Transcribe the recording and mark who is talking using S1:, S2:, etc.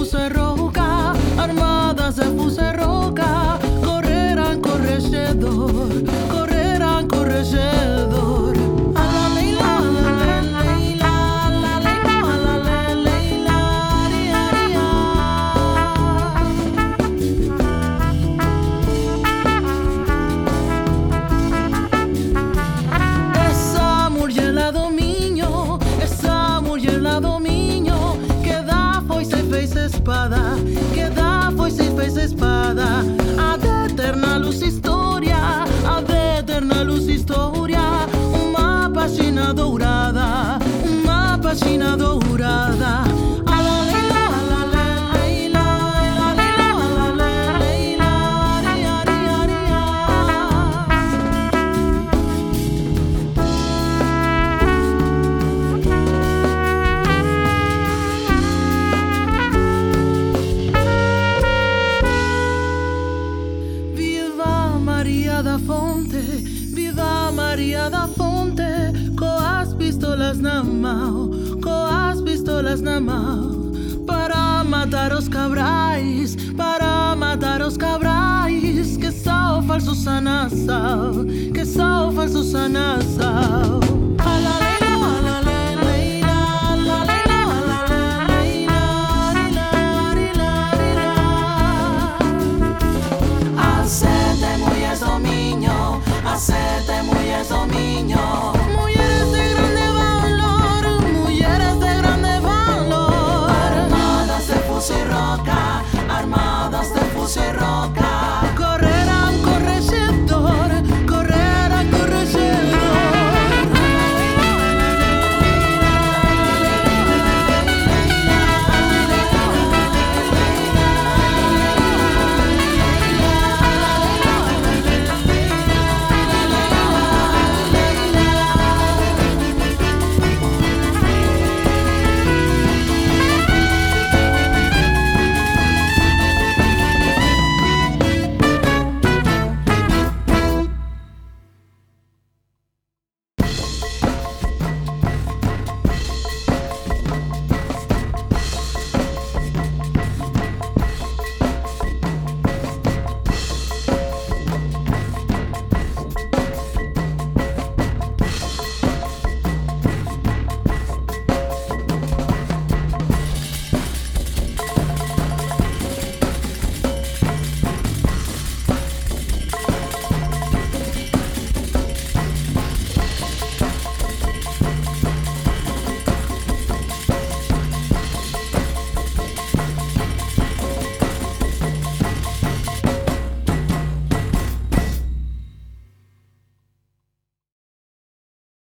S1: fuso roca, armadas de fuso roca, correrán corregedor, espada, que foice e fez espada, a de eterna luz história, María da Fonte, viva María da Fonte, coas pistolas na mão, coas pistolas na mão, para matar os cabrais, para matar os cabrais, que são falsos anassal, que são falsos anassal. myself